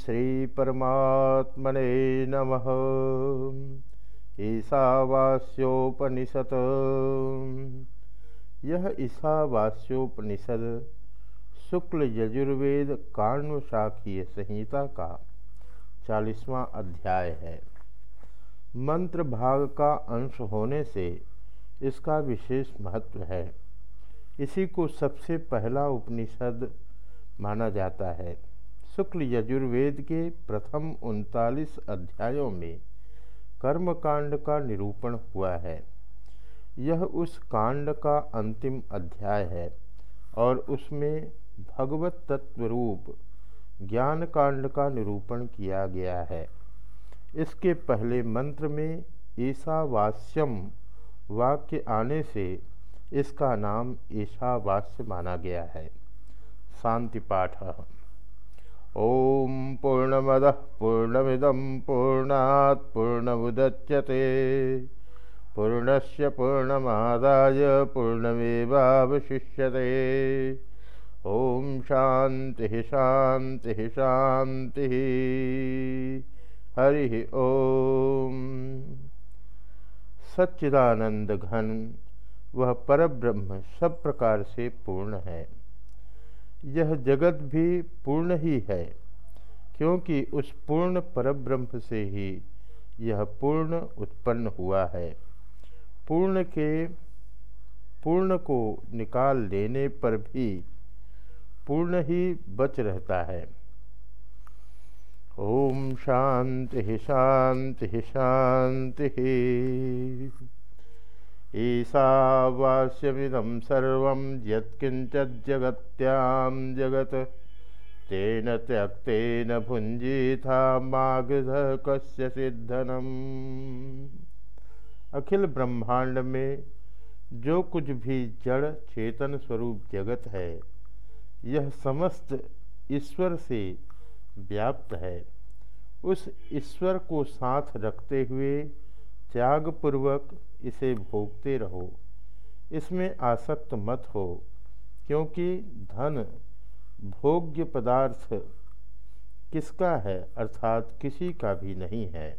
श्री परमात्मने नमः। ईशावास्योपनिषद यह ईशावास्योपनिषद शुक्ल यजुर्वेद काण्व शाखीय संहिता का चालीसवां अध्याय है। मंत्र भाग का अंश होने से इसका विशेष महत्व है। इसी को सबसे पहला उपनिषद माना जाता है। शुक्ल यजुर्वेद के प्रथम उनतालीस अध्यायों में कर्म कांड का निरूपण हुआ है। यह उस कांड का अंतिम अध्याय है और उसमें भगवत तत्व रूप ज्ञान कांड का निरूपण किया गया है। इसके पहले मंत्र में ईशावास्यम वाक्य आने से इसका नाम ईशावास्य माना गया है। शांति पाठ। ओम पूर्णमद पूर्णमिदम पूर्णात् पूर्णमुदच्यते। पूर्णस्य पूर्णमादाय पूर्णमेवावशिष्यते। ओम शांति शांति शांति हरि ओम। सच्चिदानंद घन, वह परब्रह्म सब प्रकार से पूर्ण है। यह जगत भी पूर्ण ही है, क्योंकि उस पूर्ण परब्रह्म से ही यह पूर्ण उत्पन्न हुआ है। पूर्ण के, पूर्ण को निकाल लेने पर भी पूर्ण ही बच रहता है। ओम शांति शांति शांति। ईशावास्यमिदं सर्वं यत्किञ्चिज्जगत्यां जगत। तेन त्यक्तेन भुंजीथा मागध कस्य सिद्धनम। अखिल ब्रह्मांड में जो कुछ भी जड़ चेतन स्वरूप जगत है, यह समस्त ईश्वर से व्याप्त है। उस ईश्वर को साथ रखते हुए त्यागपूर्वक इसे भोगते रहो। इसमें आसक्त मत हो, क्योंकि धन भोग्य पदार्थ किसका है अर्थात किसी का भी नहीं है।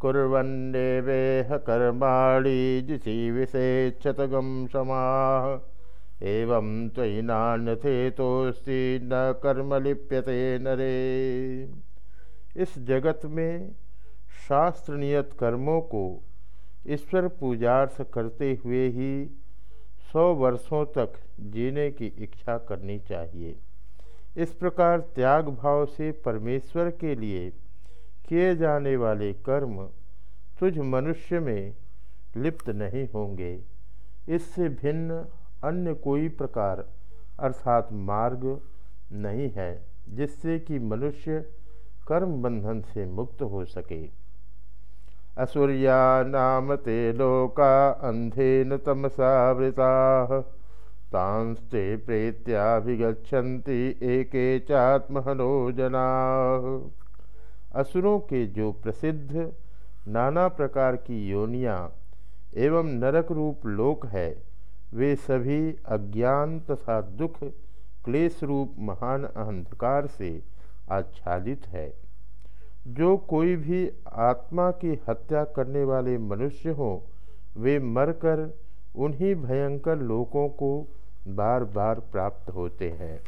कुरन्नेवेह कर्माणी जिसी क्षतगम समाह, एवं नान्यथे तोस्ती न कर्म लिप्यते नरे। इस जगत में शास्त्र नियत कर्मों को ईश्वर पूजार्थ करते हुए ही सौ वर्षों तक जीने की इच्छा करनी चाहिए। इस प्रकार त्याग भाव से परमेश्वर के लिए किए जाने वाले कर्म तुझ मनुष्य में लिप्त नहीं होंगे। इससे भिन्न अन्य कोई प्रकार अर्थात मार्ग नहीं है, जिससे कि मनुष्य कर्म बंधन से मुक्त हो सके। असुरिया नाम ते लोका अंधेन तमसावृता तांस्ते प्रेत्याभिगछन्ति एके चात्महनो जना। असुरों के जो प्रसिद्ध नाना प्रकार की योनियाँ एवं नरक रूप लोक है, वे सभी अज्ञान तथा दुख, क्लेश रूप महान अंधकार से आच्छादित है। जो कोई भी आत्मा की हत्या करने वाले मनुष्य हों, वे मरकर उन्हीं भयंकर लोकों को बार बार प्राप्त होते हैं।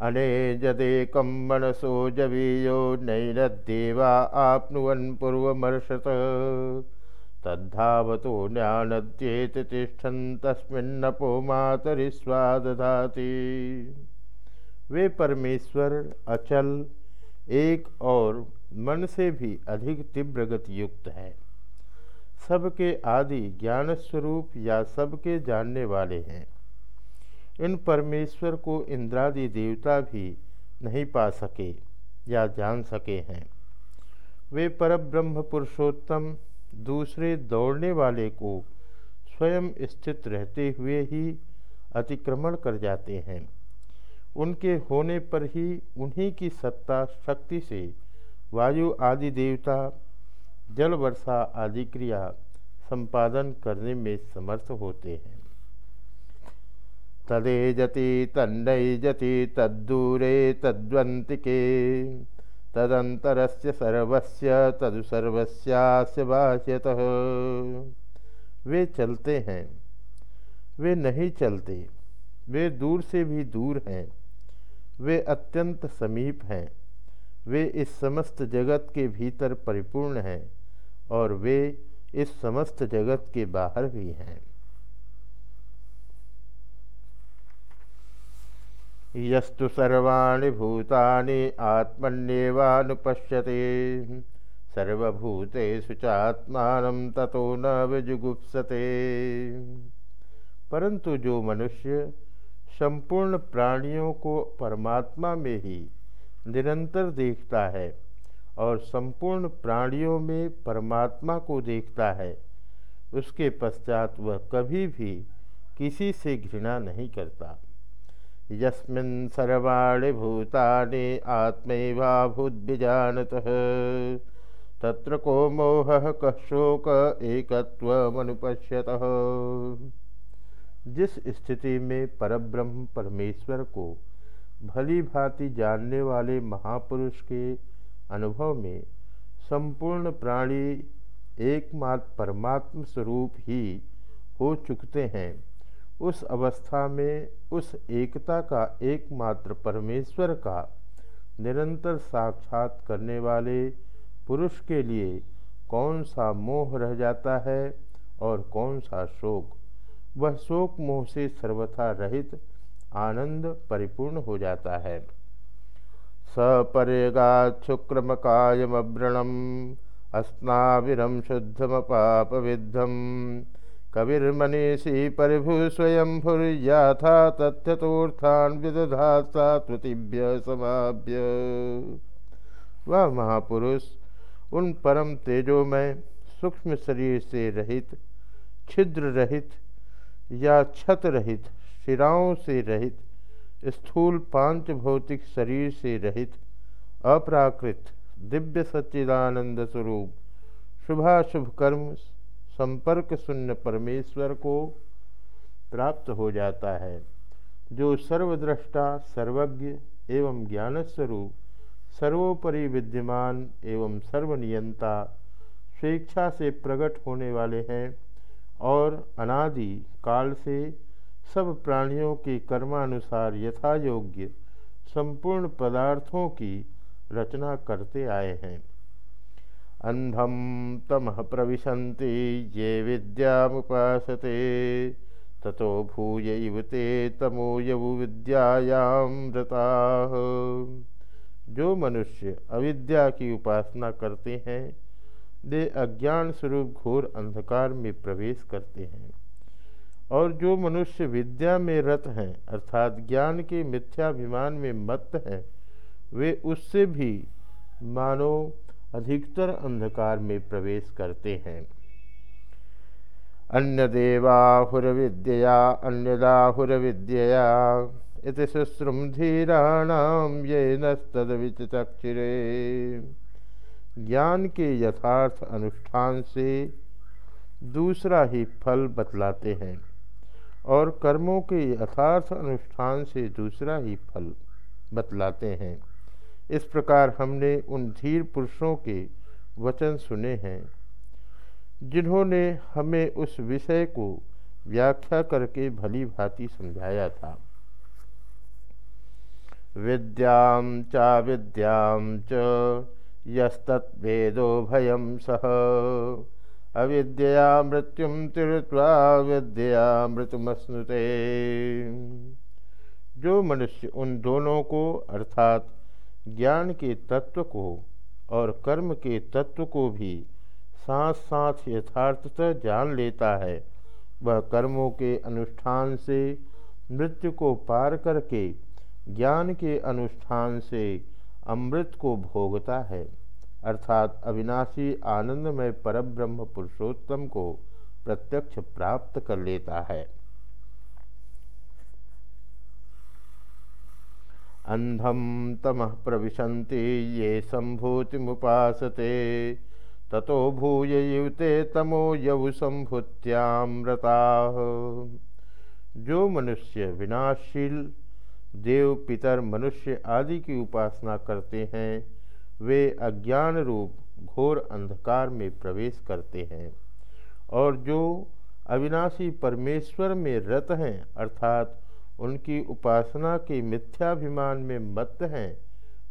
अने जदेकम मनसो जवीयो नैरदेवा आपनुवन पूर्वमर्षत। तद्धावतो न्यानद्येत तिष्ठन तस्मिन्नपो मातरिस्वादधाति वे परमेश्वर, अचल एक और मन से भी अधिक तीव्र गति युक्त है। सबके आदि ज्ञान स्वरूप या सबके जानने वाले हैं। इन परमेश्वर को इंद्रादि देवता भी नहीं पा सके या जान सके हैं। वे परब्रह्म पुरुषोत्तम दूसरे दौड़ने वाले को स्वयं स्थित रहते हुए ही अतिक्रमण कर जाते हैं। उनके होने पर ही उन्हीं की सत्ता, शक्ति से वायु आदि देवता, जल वर्षा आदि क्रिया संपादन करने में समर्थ होते हैं। तदेजति तन्नैजति तद्दूरे तद्वन्तिके तदंतरस्य सर्वस्य तदु सर्वस्यास्य वे चलते हैं, वे नहीं चलते, वे दूर से भी दूर हैं। वे अत्यंत समीप हैं। वे इस समस्त जगत के भीतर परिपूर्ण हैं और वे इस समस्त जगत के बाहर भी हैं। यस्तु सर्वाणि भूतानि आत्मन्येवानुपश्यते सर्वभूतेषु चात्मानं ततो न विजुगुप्सते। परंतु जो मनुष्य संपूर्ण प्राणियों को परमात्मा में ही निरंतर देखता है और संपूर्ण प्राणियों में परमात्मा को देखता है। उसके पश्चात वह कभी भी किसी से घृणा नहीं करता। यस्मिन् सर्वाणि भूतानि आत्मैवाभूद्विजानतः तत्र को मोह कः शोक एकत्वमनुपश्यतः। जिस स्थिति में परब्रह्म परमेश्वर को भली भांति जानने वाले महापुरुष के अनुभव में संपूर्ण प्राणी एकमात्र परमात्म स्वरूप ही हो चुकते हैं, उस अवस्था में उस एकता का एकमात्र परमेश्वर का निरंतर साक्षात करने वाले पुरुष के लिए कौन सा मोह रह जाता है और कौन सा शोक? वह शोक मोह से सर्वथा रहित, आनंद परिपूर्ण हो जाता है। सपरेगाच्छुक्रमकायमव्रणम अस्नाविरम शुद्धमपाप विद्धम कविर्मनीषी परिभु स्वयं भूर्याथा तथ्यतोर्थान विदधा त्रुतिभ्य समाभ्य। वह महापुरुष, उन परम तेजोमय, सूक्ष्म शरीर से रहित, छिद्र रहित या छत रहित, शिराओं से रहित, स्थूल पाँच भौतिक शरीर से रहित, अप्राकृत, दिव्य सच्चिदानंद स्वरूप, शुभाशुभ कर्म, संपर्क शून्य परमेश्वर को प्राप्त हो जाता है, जो सर्वद्रष्टा, सर्वज्ञ एवं ज्ञान स्वरूप सर्वोपरि विद्यमान एवं सर्वनियंता, स्वेच्छा से प्रकट होने वाले हैं। और अनादि काल से सब प्राणियों के कर्मानुसार यथा योग्य संपूर्ण पदार्थों की रचना करते आए हैं। अंधम तमः प्रविशन्ति, ये विद्यामुपासते ततो भूय ते तमो यवु विद्यायामृता जो मनुष्य अविद्या की उपासना करते हैं वे अज्ञान स्वरूप घोर अंधकार में प्रवेश करते हैं। और जो मनुष्य विद्या में रत हैं, अर्थात ज्ञान के मिथ्याभिमान में मत हैं, वे उससे भी मानो अधिकतर अंधकार में प्रवेश करते हैं। अन्य देवाहुर विद्या अन्यदाहुर विद्या इत शुश्रुम धीराणाम ये नद नस्तविचक्षिरे ज्ञान के यथार्थ अनुष्ठान से दूसरा ही फल बतलाते हैं और कर्मों के यथार्थ अनुष्ठान से दूसरा ही फल बतलाते हैं। इस प्रकार हमने उन धीर पुरुषों के वचन सुने हैं, जिन्होंने हमें उस विषय को व्याख्या करके भली भांति समझाया था। विद्याम चा विद्याम च यस्तत्वेदो भयम सह। अविद्या मृत्युम तीर्थवा विद्या मृत्युमस्नुते। जो मनुष्य उन दोनों को, अर्थात ज्ञान के तत्व को और कर्म के तत्व को भी साथ साथ यथार्थतः जान लेता है, वह कर्मों के अनुष्ठान से, मृत्यु को पार करके, ज्ञान के अनुष्ठान से अमृत को भोगता है। अर्थात अविनाशी आनंदमय परब्रह्म पुरुषोत्तम को प्रत्यक्ष प्राप्त कर लेता है। अंधम तम प्रविशन्ति ये संभूतिमुपासते ततो भूय युवते तमो यौ संभूत्यामृता जो मनुष्य विनाशील देव पितर मनुष्य आदि की उपासना करते हैं, वे अज्ञान रूप घोर अंधकार में प्रवेश करते हैं। और जो अविनाशी परमेश्वर में रत हैं, अर्थात उनकी उपासना के मिथ्याभिमान में मत हैं,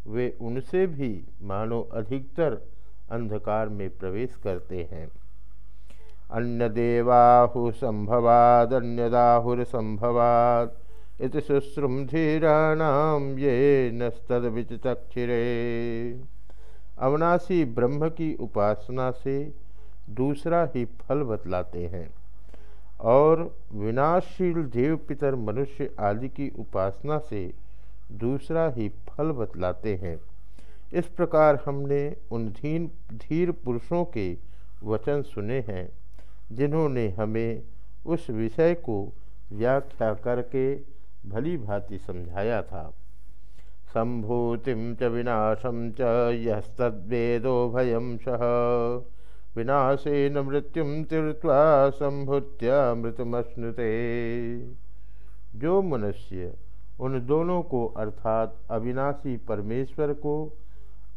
वे उनसे भी मानो अधिकतर अंधकार में प्रवेश करते हैं। अन्य देवाहु संभवाद अन्यदाहुर संभवाद इत शुश्रुम धीराणाम ये नस्तद विचक्षिरे अवनाशी ब्रह्म की उपासना से दूसरा ही फल बतलाते हैं। और विनाशशील देव पितर मनुष्य आदि की उपासना से दूसरा ही फल बतलाते हैं। इस प्रकार हमने उन धीन, धीर पुरुषों के वचन सुने हैं, जिन्होंने हमें उस विषय को व्याख्या करके भली भांति समझाया था। संभूतिम च विनाशम च यस्तद्वेदो भयम सह विनाशेन मृत्युम तीर्थवा संभुत्य मृतमश्नुते। जो मनुष्य उन दोनों को अर्थात अविनाशी परमेश्वर को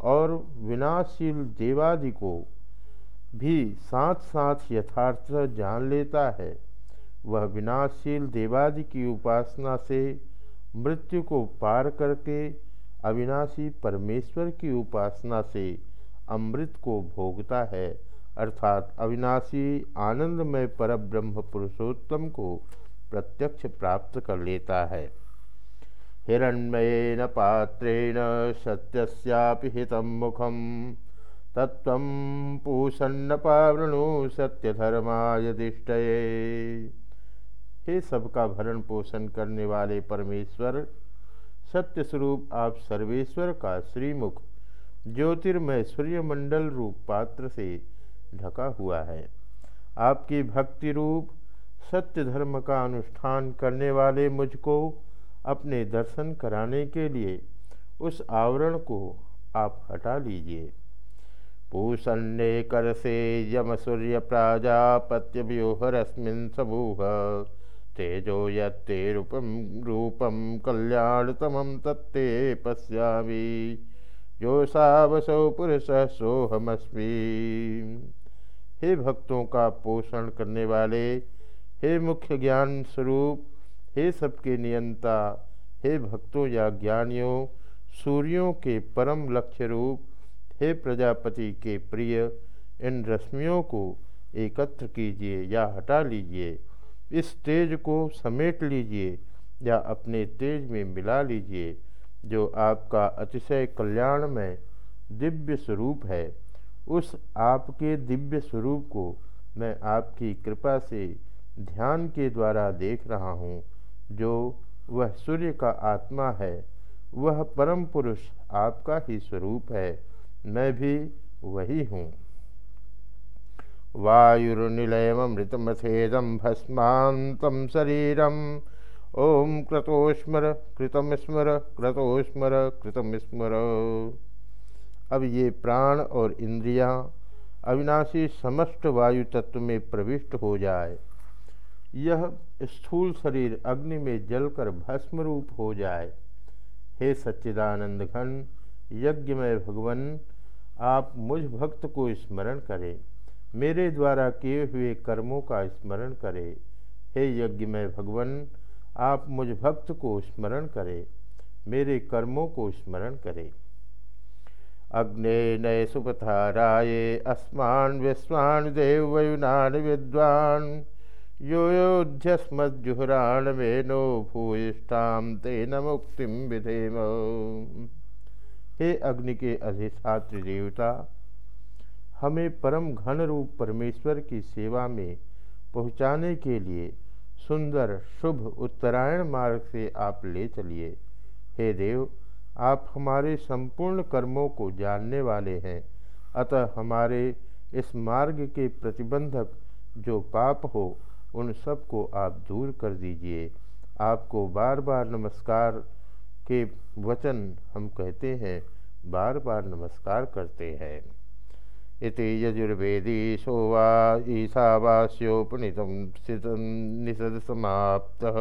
और विनाशील देवादि को भी साथ साथ यथार्थ जान लेता है वह विनाशील देवादि की उपासना से मृत्यु को पार करके अविनाशी परमेश्वर की उपासना से अमृत को भोगता है, अर्थात अविनाशी आनंदमय पर ब्रह्म पुरुषोत्तम को प्रत्यक्ष प्राप्त कर लेता है। हिरण्मयेन पात्रेण सत्यस्यापि मुखम तत्व पूषन्न पावृणु सत्यधर्माय दिष्टये। हे सबका भरण पोषण करने वाले परमेश्वर, सत्य स्वरूप आप सर्वेश्वर का श्रीमुख ज्योतिर्मय सूर्यमंडल रूप पात्र से ढका हुआ है। आपकी भक्ति रूप, सत्य धर्म का अनुष्ठान करने वाले मुझको अपने दर्शन कराने के लिए उस आवरण को आप हटा लीजिए। पूषण्य कर से यम सूर्य प्राजापत्य व्यूहरस्मिन समूह। तेजो यत्ते रूपम रूपम कल्याणतम तत्ते पश्यामी। जो सावसौ पुरुष सोहमस्मी हे भक्तों का पोषण करने वाले, हे मुख्य ज्ञान स्वरूप, हे सबके नियंता, हे भक्तों या ज्ञानियों, सूर्यों के परम लक्ष्य रूप, हे प्रजापति के प्रिय, इन रश्मियों को एकत्र कीजिए या हटा लीजिए। इस तेज को समेट लीजिए या अपने तेज में मिला लीजिए, जो आपका अतिशय कल्याण में दिव्य स्वरूप है। उस आपके दिव्य स्वरूप को मैं आपकी कृपा से ध्यान के द्वारा देख रहा हूँ, जो वह सूर्य का आत्मा है। वह परम पुरुष आपका ही स्वरूप है। मैं भी वही हूँ। वायुर्निलयमृतमथेदं भस्मान्तं शरीरम्। ओम क्रतोस्मर कृतम स्मर क्रतोस्मर कृतम स्मर अब ये प्राण और इंद्रियाँ अविनाशी समस्त वायु तत्व में प्रविष्ट हो जाए। यह स्थूल शरीर अग्नि में जलकर भस्म रूप हो जाए। हे सच्चिदानंद घन यज्ञ में भगवन, आप मुझ भक्त को स्मरण करें। मेरे द्वारा किए हुए कर्मों का स्मरण करे। हे यज्ञ में भगवान, आप मुझ भक्त को स्मरण करें। मेरे कर्मों को स्मरण करें। अग्ने नय सुपथाराये, अस्मान विस्वान देवयुनान विद्वान। यो योध्यस्मज्जुहराण नो भूयिष्ठाम तेन मुक्तिम विधेम। हे अग्नि के अधिष्ठात्र देवता हमें परम घन रूप परमेश्वर की सेवा में पहुँचाने के लिए सुंदर, शुभ उत्तरायण मार्ग से आप ले चलिए। हे देव, आप हमारे संपूर्ण कर्मों को जानने वाले हैं। अतः हमारे इस मार्ग के प्रतिबंधक जो पाप हो, उन सबको आप दूर कर दीजिए। आपको बार बार नमस्कार के वचन हम कहते हैं बार बार नमस्कार करते हैं। इति यजुर्वेदी सोवा ईशावास्योपनीतं निषद समाप्तः